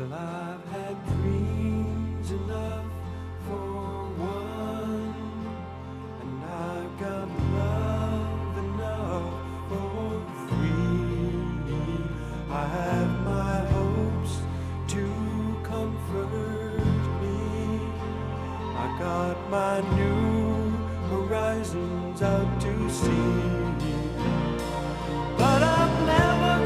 Well, I've had dreams enough for one, and I've got love enough for three. I have my hopes to comfort me. I got my new horizons out to see, but I've never.